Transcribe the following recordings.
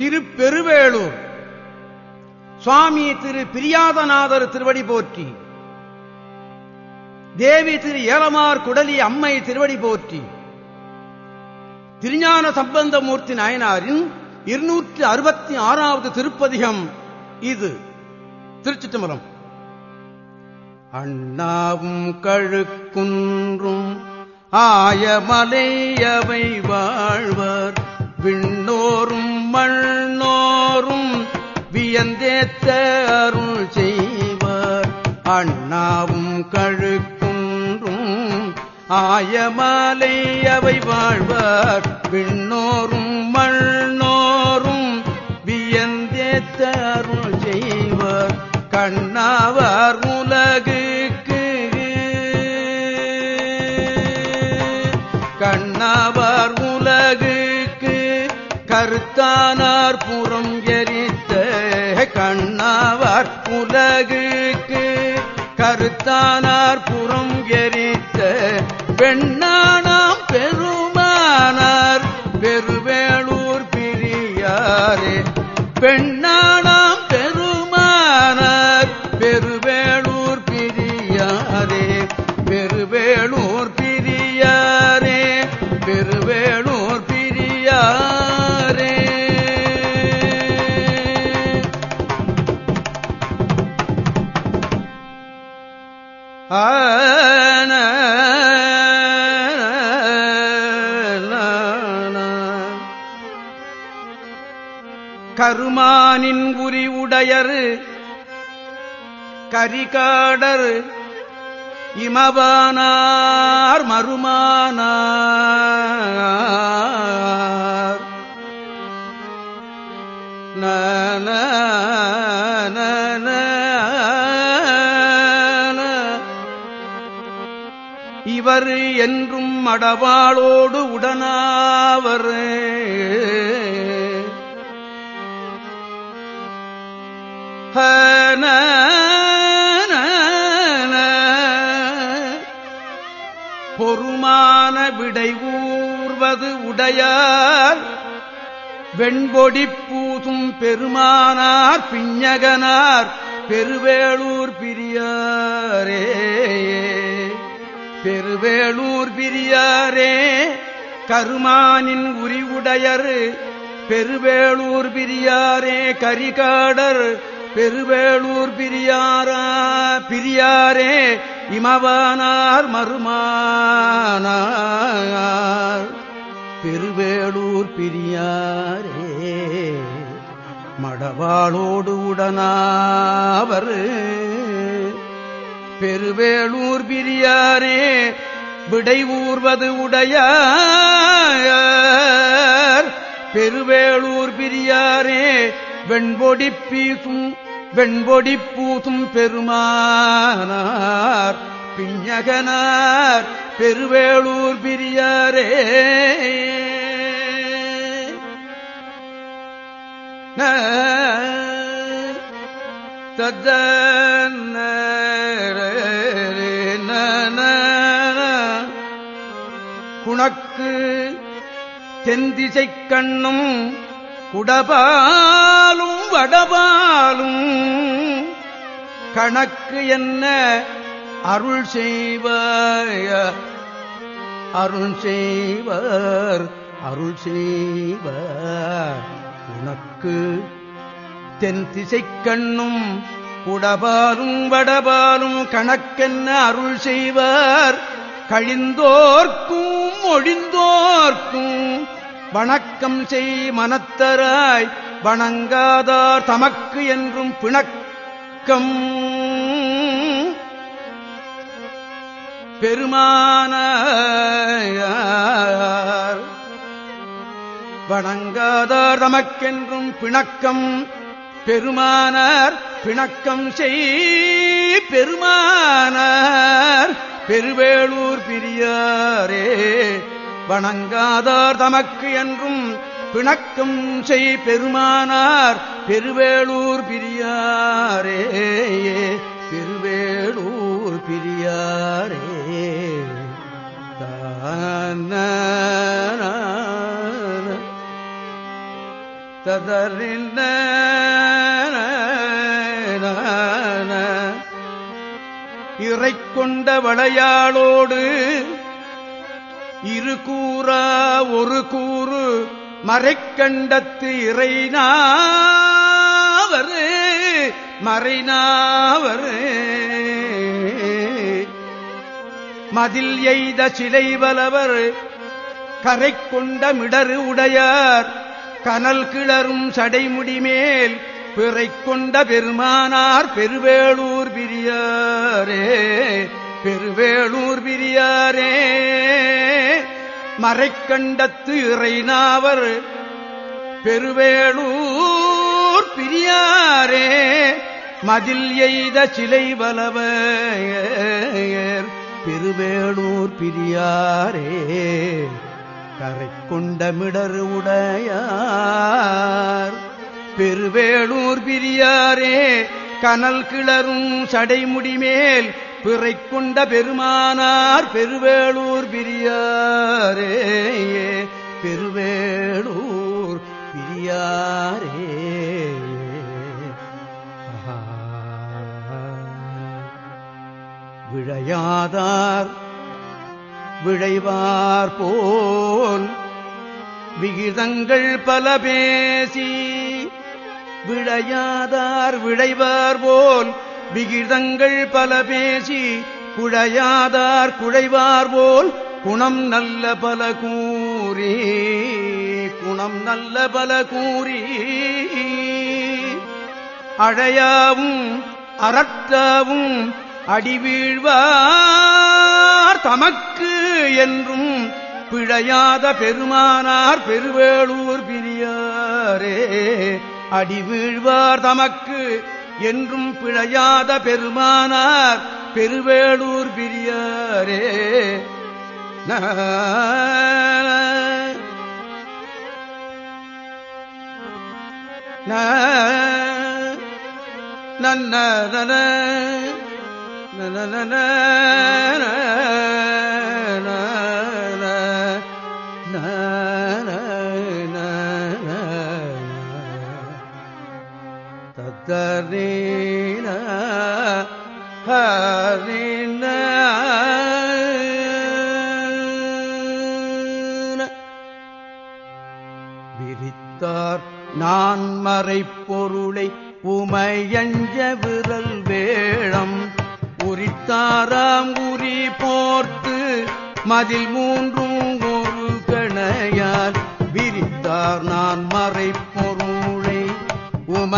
திருப்பெருவேளூர். சுவாமி திரு பிரியாதநாதர் திருவடி போற்றி. தேவி திரு ஏலமார் குடலி அம்மை திருவடி போற்றி. திருஞான சம்பந்தமூர்த்தி நாயனாரின் இருநூற்று அறுபத்தி ஆறாவது திருப்பதிகம் இது. திருச்சிட்டம்பலம் அண்ணாவும் கழுக்குன்றும் ஆயமலையவை வாழ்வர். விண்ணோரும் மண் வியந்தேத்த அருள் செய்வார். அண்ணாவும் கழுக்குன்றும் ஆயமாலை அவை வாழ்வார். விண்ணோரும் மண்ணோரும் வியந்தேத்த அருள் செய்வார். கண்ணாவார் உலகுக்கு கண்ணாவார் உலகுக்கு கருத்தானார் புறம் எரித்த கண்ணாவார் உலகுக்கு கருத்தானார் புறம் எரித்த பெண்ணானாம் பெருமானார் பெருவேளூர் பிரியாரே. பெண்ணானாம் கருமானின் உரி உடையர் கரிகாடர் இமபானார் மருமானார். நன இவர் என்றும் மடவாளோடு உடனாவர். விடை ஊர்வது உடையார். வெண்பொடி பூசும் பெருமானார் பிஞகனார் பெருவேளூர் பிரியாரே. பெருவேளூர் பிரியாரே கருமானின் உரிவுடையர். பெருவேளூர் பிரியாரே கரிகாடர் பெருவேளூர் பிரியாரா பிரியாரே இமவானார் மறுமானார் பெருவேளூர் பிரியாரே மடவாளோடு உடனாவர். பெருவேளூர் பிரியாரே விடை ஊர்வது உடையார். பெருவேளூர் பிரியாரே வெண்பொடி பீசும் வெண்பொடி பூசும் பெருமானார். பிஞகனார் பெருவேளூர் பிரியாரே. தத்தன்ன குணக்கு தென்திசைக் கண்ணும் குடபா வடபாலும் கணக்கு என்ன அருள் செய்வாய? அருள் செய்வர் அருள் செய்வர். உனக்கு தென் திசை கண்ணும் குடபாலும் வடபாலும் கணக்கென்ன அருள் செய்வார்? கழிந்தோர்க்கும் ஒழிந்தோர்க்கும் வணக்கம் செய் மனத்தராய். வணங்காதார் தமக்கு என்றும் பிணக்கம். பெருமான வணங்காதார் தமக்கென்றும் பிணக்கம். பெருமானார் பிணக்கம் செய் பெருமானார் பெருவேளூர் பிரியாரே வணங்காதார் தமக்கு என்றும் பிணக்கம் செய் பெருமானார் பெருவேளூர் பிரியாரே பெருவேளூர் பிரியாரே. தான ததறின இறை கொண்ட வளையாளோடு இரு கூறா ஒரு கூறு மறைக்கண்டத்து இறைநாவர் மறைநாவர். மதில் எய்த சிலை வலவர் கரை கொண்ட மிடறு உடையார் கனல் கிளரும் சடைமுடிமேல் பிறை கொண்ட பெருமானார் பெருவேளூர் பிரியாரே பெருவேளூர் பிரியாரே. மறைக்கண்டத்து இறைநாவர் பெருவேளூர் பிரியாரே மதில் எய்த சிலை வலவர் பெருவேளூர் பிரியாரே கரை கொண்ட மிடரு உடையார் பெருவேளூர் பிரியாரே கனல் கிளரும் சடைமுடிமேல் பிறை கொண்ட பெருமானார் பெருவேளூர் பிரியாரே பெருவேளூர் பிரியாரே. விழையாதார் விழைவார் போல் விகிதங்கள் பல பேசி விழையாதார் விழைவார் போல் விகிதங்கள் பல பேசி குழையாதார் குழைவார் போல் குணம் நல்ல பல கூறி குணம் நல்ல பல கூறி. அழையாவும் அறத்தாவும் அடிவீழ்வார் தமக்கு என்றும் பிழையாத பெருமானார் பெருவேளூர் பிரியாரே அடிவீழ்வார் தமக்கு என்றும் பிழையாத பெருமானார் பெருவேளூர் பிரியாரே நன்ன நன நன தத்தரீன ஹரின விரித்தார் நான் மறைப்பொருளை உமையஞ்ச விரல் வேளம் உரித்தாராம் உரி போர்த்து மதில் மூன்றும்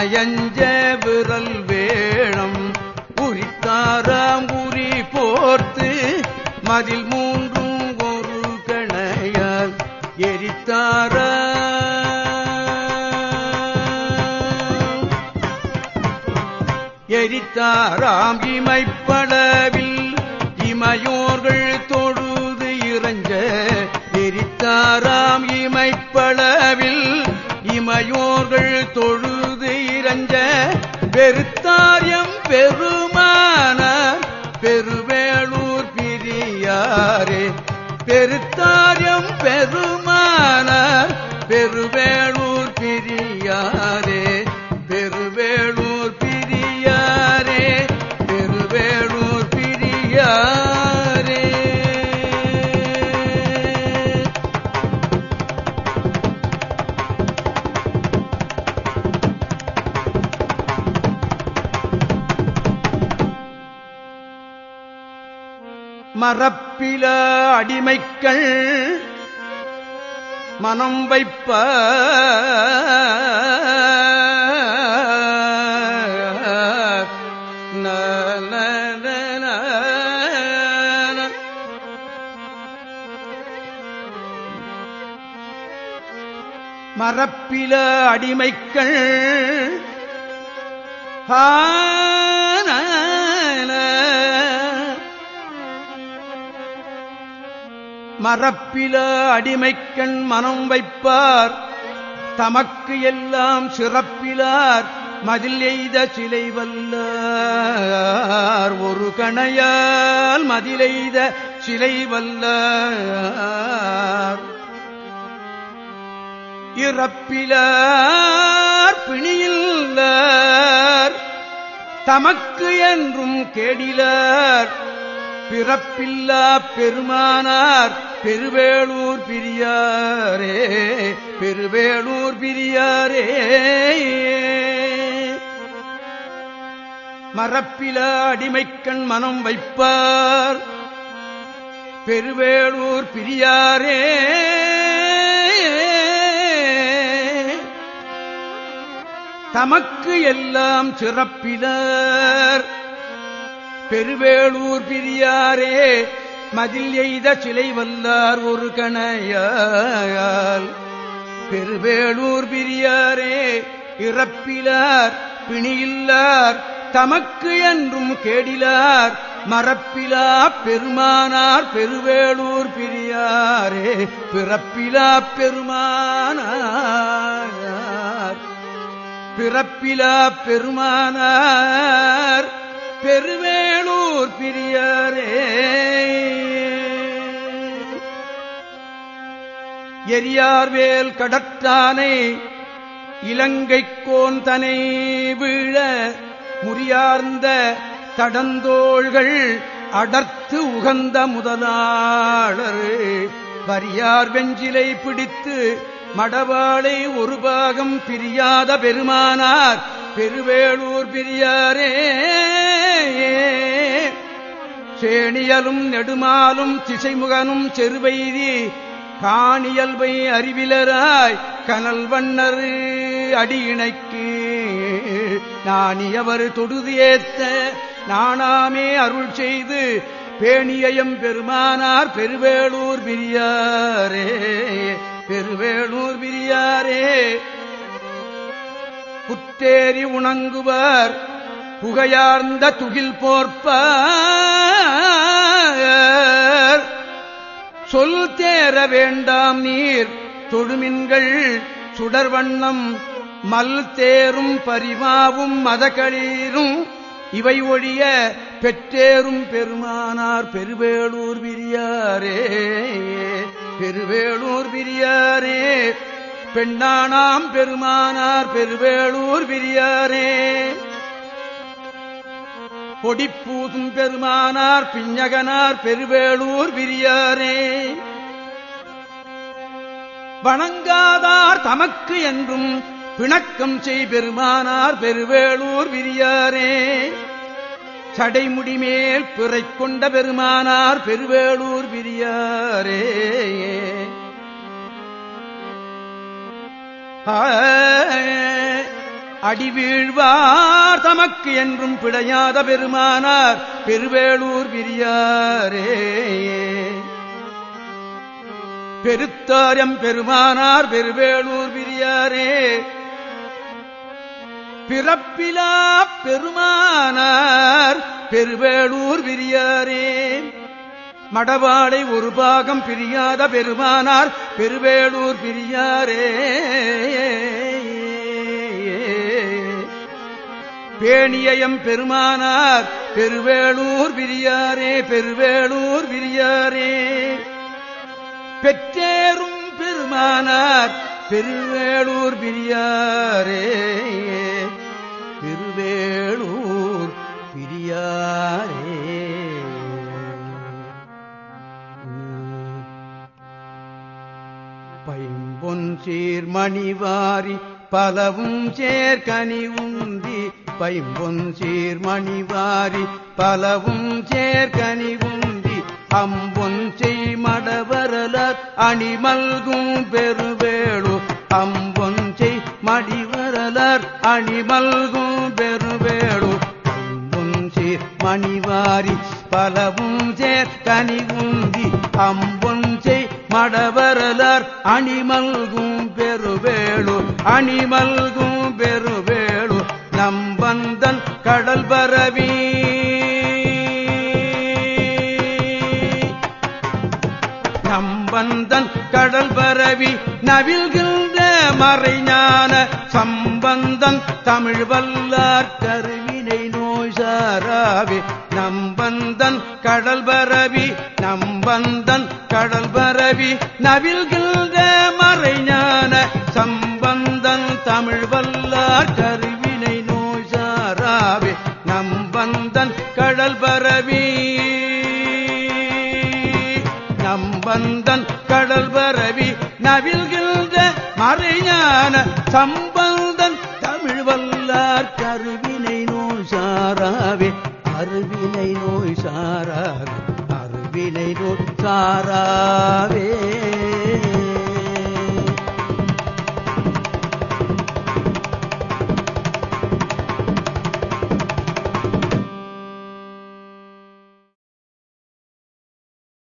உமையஞ்ச விரல் வேளம் உரித்தாராம் உரி போர்த்து மதில் மூன்றும் ஒரு கணையால் எரித்தாரா. எரித்தாராம் இமைப்பளவில் இமையோர்கள் தொழுது இறஞ்ச எரித்தாராம் இமைப்பளவில் இமையோர்கள் தொழு இழஞ்ச வெறுத்தாரியம் பெருமான பெருவேளூர் பிரியாரே. பெருத்தாரியம் பெருமான பெருவே மறப்பில அடிமைக்கள் மனம் வைப்ப மறப்பில அடிமைக்கள் மரப்பில அடிமைக்கண் மனம் வைப்பார். தமக்கு எல்லாம் சிறப்பிலார். மதில் எய்த சிலை வல்லார். ஒரு கணையால் மதிலெய்த சிலை வல்லார். இறப்பிலார் பிணியில்லார் தமக்கு என்றும் கேடிலார். பிறப்பில்லா பெருமானார் பெருவேளூர் பிரியாரே பெருவேளூர் பிரியாரே. மரப்பில அடிமைக்கண் மனம் வைப்பார் பெருவேளூர் பிரியாரே. தமக்கு எல்லாம் சிறப்பிலர் பெருவேளூர் பிரியாரே மதில் எய்த சிலை வல்லார் ஒரு கணையால். பெருவேளூர் பிரியாரே இறப்பிலார் பிணியில்லார் தமக்கு என்றும் கேடிலார். மறப்பிலா பெருமானார் பெருவேளூர் பிரியாரே பிறப்பிலா பெருமானார். பிறப்பிலா பெருமானார் பெருவேளூர் பிரியாரே. எரியார்வேல் கடற்றானை இலங்கைக்கோன் தனை வீழ முறியார்ந்த தடந்தோள்கள் அடர்த்து உகந்த முதலாளர். வரியார் வெஞ்சிலை பிடித்து மடவாளை ஒரு பாகம் பிரியாத பெருமானார். பெருவேளூர் பிரியாரே சேணியலும் நெடுமாலும் திசைமுகனும் செருவைதி காணியல்பை அறிவிலராய் கனல் வண்ணர் அடியிணைக்கு. நானியவர் தொடுது ஏத்த நாணாமே அருள் செய்து பேணியம் பெருமானார் பெருவேளூர் பிரியாரே பெருவேளூர் பிரியாரே. புத்தேரி உணங்குவர். புகையார்ந்த துகில் போர்ப்பார் சொல் தேர வேண்டாம் நீர். தொழுமின்கள் சுடர்வண்ணம். மல் தேரும் பரிமாவும் மதகளீரும் இவை ஒழிய பெற்றேறும் பெருமானார் பெருவேளூர் விரியாரே. பெருவேளூர் விரியாரே. பெண்ணானாம் பெருமானார் பெருவேளூர் விரியாரே பொடிப்பூதும் பெருமானார் பிஞ்சகனார் பெருவேளூர் விரியாரே வணங்காதார் தமக்கு என்றும் பிணக்கம் செய் பெருமானார் பெருவேளூர் விரியாரே சடைமுடிமேல் பிறை கொண்ட பெருமானார் பெருவேளூர் விரியாரே அடிவீழ்வார் தமக்கு என்றும் பிழையாத பெருமானார் பெருவேளூர் விரியாரே. பெருத்தாரம் பெருமானார் பெருவேளூர் விரியாரே. பிறப்பிலா பெருமானார் பெருவேளூர் விரியாரே. மடவாடை ஒரு பாகம் பிரியாத பெருமானார் பெருவேளூர் பிரியாரே. பேணியம் பெருமானார் பெருவேளூர் விரியாரே பெருவேளூர் விரியாரே பெற்றேரும் பெருமானார் பெருவேளூர் பிரியாரே. பெருவேளூர் பிரியாரே. சீர்மணிவாரி பலவும் சேர்கனி உந்தி பைம்பொன் சீர்மணிவாரி பலவும் சேர்கனி உந்தி அம்பொன் செய் மடவரலர் அணிமல்கும் பெருவேளு அம்பொன் செய் மடிவரலர் அணிமல்கும் பெருவேளு அம்பொன் சீர் மணிவாரி பலவும் சேர்கனி உந்தி அம்ப மடவரலர் அணிமல்கும் பெருவேளு அணிமல்கும் பெருவேளு நம்பந்தன் கடல் பரவி. நம்பந்தன் கடல் பரவி நவில்கின்ற மறைஞான சம்பந்தன் தமிழ் வல்லார் கருவினை துஷாராவி நம்பந்தன் கடல் பரவி நம்பந்தன் கடல் பரவி நவில்கின்ற மறைஞான சம்பந்தன் தமிழ் வல்லார் கருவினை நோஷாராவி நம்பந்தன் கடல் பரவி. நம்பந்தன் கடல் பரவி நவில்கின்ற மறைஞான சம்பந்தன் தமிழ் வல்லார் கருவி சாராவே அருவினை நோய் சாராவே அருவினை நோய் சாராவே.